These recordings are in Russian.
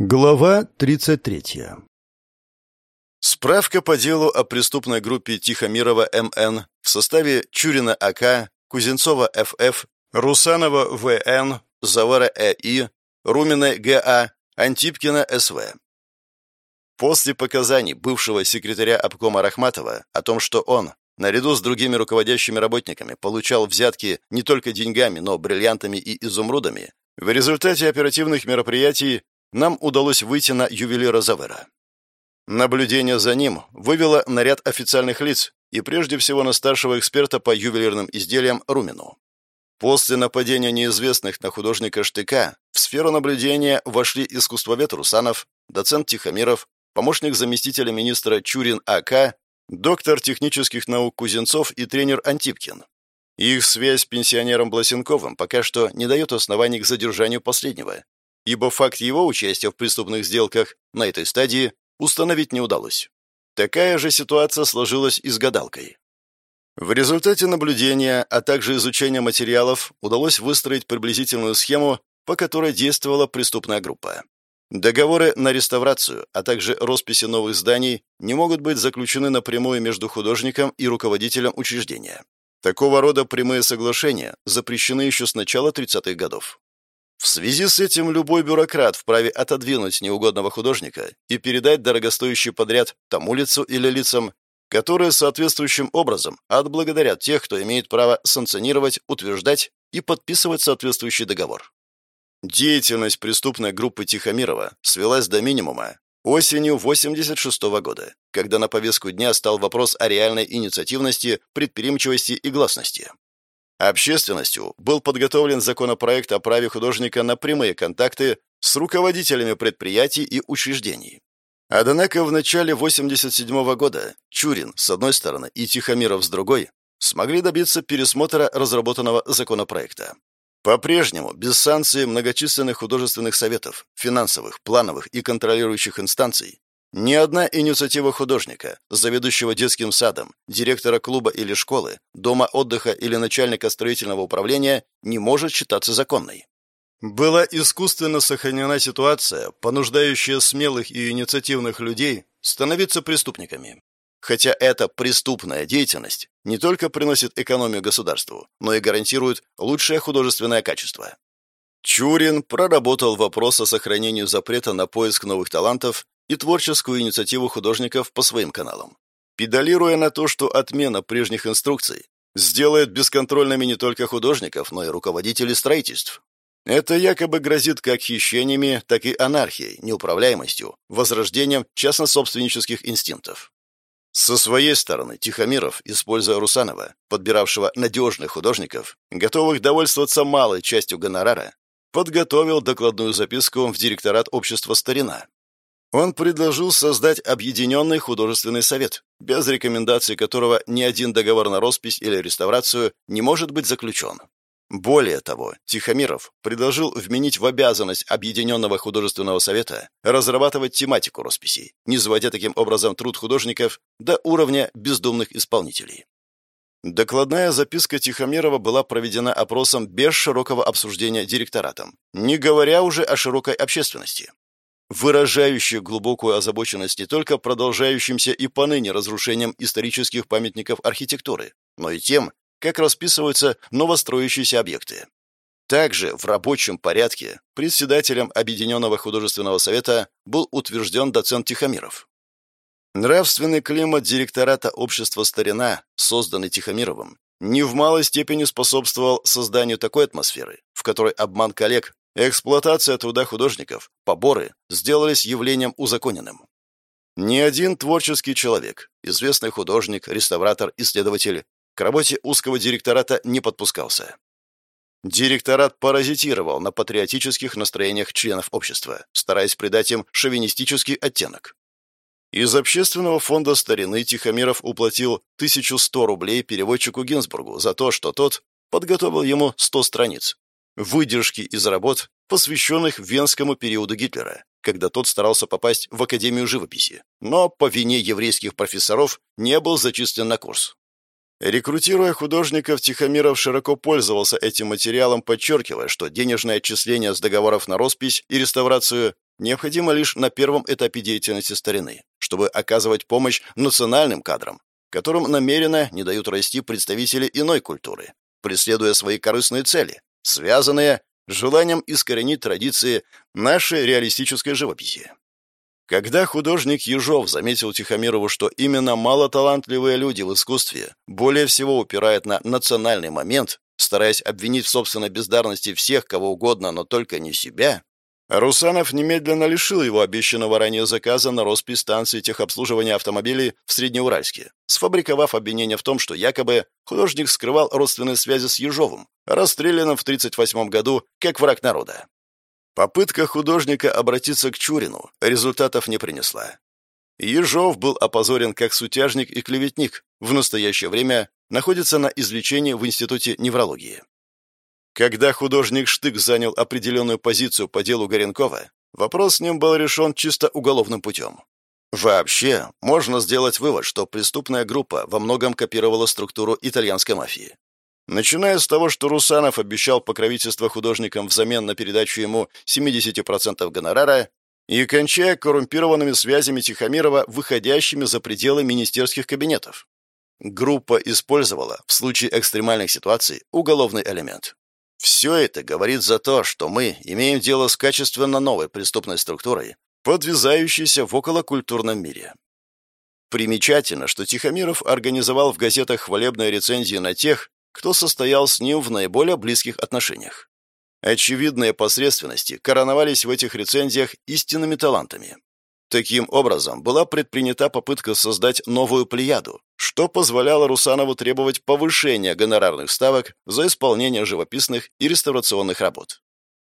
Глава 33. Справка по делу о преступной группе Тихомирова МН в составе Чурина АК, Кузенцова ФФ, Русанова ВН, Завара ЭИ, Румина ГА, Антипкина СВ. После показаний бывшего секретаря обкома Рахматова о том, что он, наряду с другими руководящими работниками, получал взятки не только деньгами, но бриллиантами и изумрудами, в результате оперативных мероприятий нам удалось выйти на ювелира Завера. Наблюдение за ним вывело на ряд официальных лиц и прежде всего на старшего эксперта по ювелирным изделиям Румину. После нападения неизвестных на художника Штыка в сферу наблюдения вошли искусствовед Русанов, доцент Тихомиров, помощник заместителя министра Чурин А.К., доктор технических наук Кузенцов и тренер Антипкин. Их связь с пенсионером Бласенковым пока что не дает оснований к задержанию последнего, ибо факт его участия в преступных сделках на этой стадии установить не удалось. Такая же ситуация сложилась и с гадалкой. В результате наблюдения, а также изучения материалов удалось выстроить приблизительную схему, по которой действовала преступная группа. Договоры на реставрацию, а также росписи новых зданий не могут быть заключены напрямую между художником и руководителем учреждения. Такого рода прямые соглашения запрещены еще с начала 30-х годов. В связи с этим любой бюрократ вправе отодвинуть неугодного художника и передать дорогостоящий подряд тому лицу или лицам, которые соответствующим образом отблагодарят тех, кто имеет право санкционировать, утверждать и подписывать соответствующий договор. Деятельность преступной группы Тихомирова свелась до минимума осенью 86 -го года, когда на повестку дня стал вопрос о реальной инициативности, предприимчивости и гласности. Общественностью был подготовлен законопроект о праве художника на прямые контакты с руководителями предприятий и учреждений. Однако в начале 1987 года Чурин, с одной стороны, и Тихомиров, с другой, смогли добиться пересмотра разработанного законопроекта. По-прежнему, без санкции многочисленных художественных советов, финансовых, плановых и контролирующих инстанций, ни одна инициатива художника, заведующего детским садом, директора клуба или школы, дома отдыха или начальника строительного управления не может считаться законной. Была искусственно сохранена ситуация, понуждающая смелых и инициативных людей становиться преступниками. Хотя эта преступная деятельность не только приносит экономию государству, но и гарантирует лучшее художественное качество. Чурин проработал вопрос о сохранении запрета на поиск новых талантов и творческую инициативу художников по своим каналам, педалируя на то, что отмена прежних инструкций сделает бесконтрольными не только художников, но и руководителей строительств. Это якобы грозит как хищениями, так и анархией, неуправляемостью, возрождением частно-собственнических инстинктов. Со своей стороны Тихомиров, используя Русанова, подбиравшего надежных художников, готовых довольствоваться малой частью гонорара, подготовил докладную записку в директорат общества «Старина», он предложил создать объединенный художественный совет, без рекомендаций которого ни один договор на роспись или реставрацию не может быть заключен. Более того, Тихомиров предложил вменить в обязанность Объединенного художественного совета разрабатывать тематику росписей, не заводя таким образом труд художников до уровня бездумных исполнителей. Докладная записка Тихомирова была проведена опросом без широкого обсуждения директоратом, не говоря уже о широкой общественности выражающее глубокую озабоченность не только продолжающимся и поныне разрушением исторических памятников архитектуры, но и тем, как расписываются новостроящиеся объекты. Также в рабочем порядке председателем Объединенного художественного совета был утвержден доцент Тихомиров. Нравственный климат директората общества «Старина», созданный Тихомировым, не в малой степени способствовал созданию такой атмосферы, в которой обман коллег Эксплуатация труда художников, поборы сделались явлением узаконенным. Ни один творческий человек, известный художник, реставратор, исследователь, к работе узкого директората не подпускался. Директорат паразитировал на патриотических настроениях членов общества, стараясь придать им шовинистический оттенок. Из общественного фонда старины Тихомиров уплатил 1100 рублей переводчику Гинзбургу за то, что тот подготовил ему 100 страниц, выдержки из работ, посвященных венскому периоду Гитлера, когда тот старался попасть в Академию живописи, но по вине еврейских профессоров не был зачислен на курс. Рекрутируя художников, Тихомиров широко пользовался этим материалом, подчеркивая, что денежное отчисление с договоров на роспись и реставрацию необходимо лишь на первом этапе деятельности старины, чтобы оказывать помощь национальным кадрам, которым намеренно не дают расти представители иной культуры, преследуя свои корыстные цели, связанные с желанием искоренить традиции нашей реалистической живописи. Когда художник Ежов заметил Тихомирову, что именно малоталантливые люди в искусстве более всего упирают на национальный момент, стараясь обвинить в собственной бездарности всех, кого угодно, но только не себя, Русанов немедленно лишил его обещанного ранее заказа на роспись станции техобслуживания автомобилей в Среднеуральске, сфабриковав обвинение в том, что якобы художник скрывал родственные связи с Ежовым, расстрелянным в 1938 году как враг народа. Попытка художника обратиться к Чурину результатов не принесла. Ежов был опозорен как сутяжник и клеветник, в настоящее время находится на излечении в Институте неврологии. Когда художник Штык занял определенную позицию по делу Горенкова, вопрос с ним был решен чисто уголовным путем. Вообще, можно сделать вывод, что преступная группа во многом копировала структуру итальянской мафии. Начиная с того, что Русанов обещал покровительство художникам взамен на передачу ему 70% гонорара, и кончая коррумпированными связями Тихомирова, выходящими за пределы министерских кабинетов. Группа использовала, в случае экстремальных ситуаций, уголовный элемент. Все это говорит за то, что мы имеем дело с качественно новой преступной структурой, подвязающейся в околокультурном мире. Примечательно, что Тихомиров организовал в газетах хвалебные рецензии на тех, кто состоял с ним в наиболее близких отношениях. Очевидные посредственности короновались в этих рецензиях истинными талантами. Таким образом, была предпринята попытка создать новую плеяду, что позволяло Русанову требовать повышения гонорарных ставок за исполнение живописных и реставрационных работ.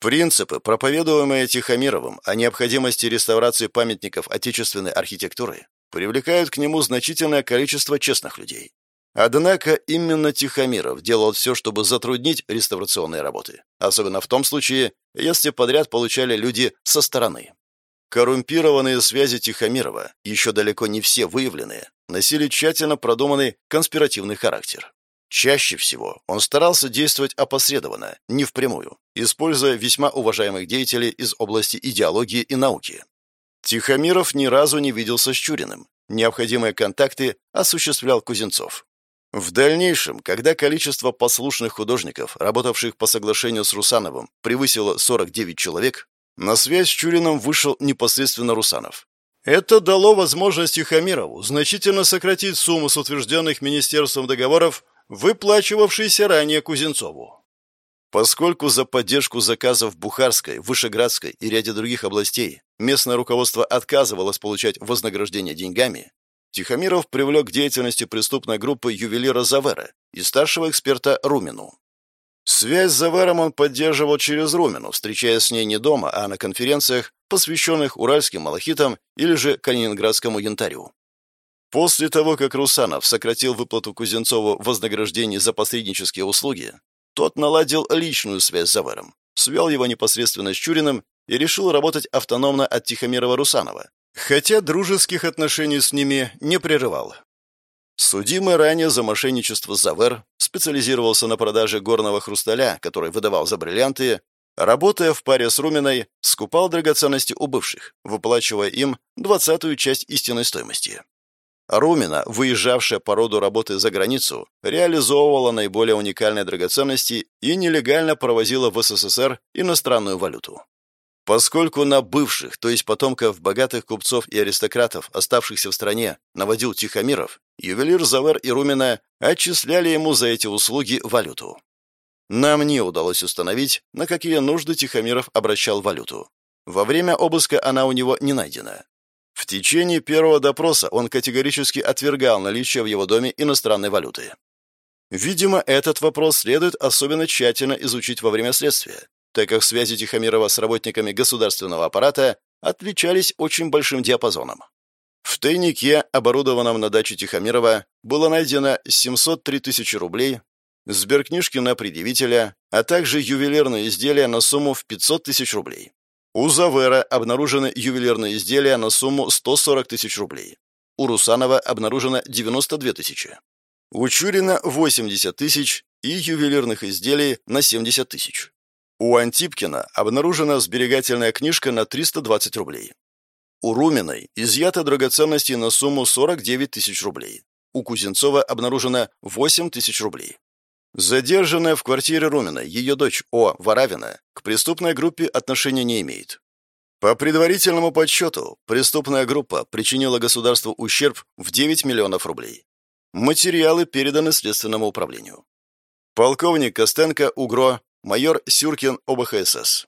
Принципы, проповедуемые Тихомировым о необходимости реставрации памятников отечественной архитектуры, привлекают к нему значительное количество честных людей. Однако именно Тихомиров делал все, чтобы затруднить реставрационные работы, особенно в том случае, если подряд получали люди со стороны. Коррумпированные связи Тихомирова, еще далеко не все выявленные, носили тщательно продуманный конспиративный характер. Чаще всего он старался действовать опосредованно, не впрямую, используя весьма уважаемых деятелей из области идеологии и науки. Тихомиров ни разу не виделся с Чуриным. Необходимые контакты осуществлял Кузенцов. В дальнейшем, когда количество послушных художников, работавших по соглашению с Русановым, превысило 49 человек, на связь с Чурином вышел непосредственно Русанов. Это дало возможность Юхамирову значительно сократить сумму с утвержденных Министерством договоров, выплачивавшейся ранее Кузенцову. Поскольку за поддержку заказов Бухарской, Вышеградской и ряде других областей местное руководство отказывалось получать вознаграждение деньгами, Тихомиров привлек к деятельности преступной группы ювелира Завера и старшего эксперта Румину. Связь с Завером он поддерживал через Румину, встречаясь с ней не дома, а на конференциях, посвященных уральским малахитам или же калининградскому янтарю. После того, как Русанов сократил выплату Кузенцову вознаграждений за посреднические услуги, тот наладил личную связь с Завером, свел его непосредственно с Чуриным и решил работать автономно от Тихомирова-Русанова, хотя дружеских отношений с ними не прерывал. Судимый ранее за мошенничество Завер специализировался на продаже горного хрусталя, который выдавал за бриллианты, работая в паре с Руминой, скупал драгоценности у бывших, выплачивая им двадцатую часть истинной стоимости. Румина, выезжавшая по роду работы за границу, реализовывала наиболее уникальные драгоценности и нелегально провозила в СССР иностранную валюту. Поскольку на бывших, то есть потомков богатых купцов и аристократов, оставшихся в стране, наводил Тихомиров, ювелир Завер и Румина отчисляли ему за эти услуги валюту. Нам не удалось установить, на какие нужды Тихомиров обращал валюту. Во время обыска она у него не найдена. В течение первого допроса он категорически отвергал наличие в его доме иностранной валюты. Видимо, этот вопрос следует особенно тщательно изучить во время следствия, так как связи Тихомирова с работниками государственного аппарата отличались очень большим диапазоном. В тайнике, оборудованном на даче Тихомирова, было найдено 703 тысячи рублей, сберкнижки на предъявителя, а также ювелирные изделия на сумму в 500 тысяч рублей. У Завера обнаружены ювелирные изделия на сумму 140 тысяч рублей. У Русанова обнаружено 92 тысячи. У Чурина 80 тысяч и ювелирных изделий на 70 тысяч. У Антипкина обнаружена сберегательная книжка на 320 рублей. У Руминой изъято драгоценности на сумму 49 тысяч рублей. У Кузенцова обнаружено 8 тысяч рублей. Задержанная в квартире Румина ее дочь О. Варавина к преступной группе отношения не имеет. По предварительному подсчету, преступная группа причинила государству ущерб в 9 миллионов рублей. Материалы переданы Следственному управлению. Полковник Костенко УГРО, майор Сюркин ОБХСС.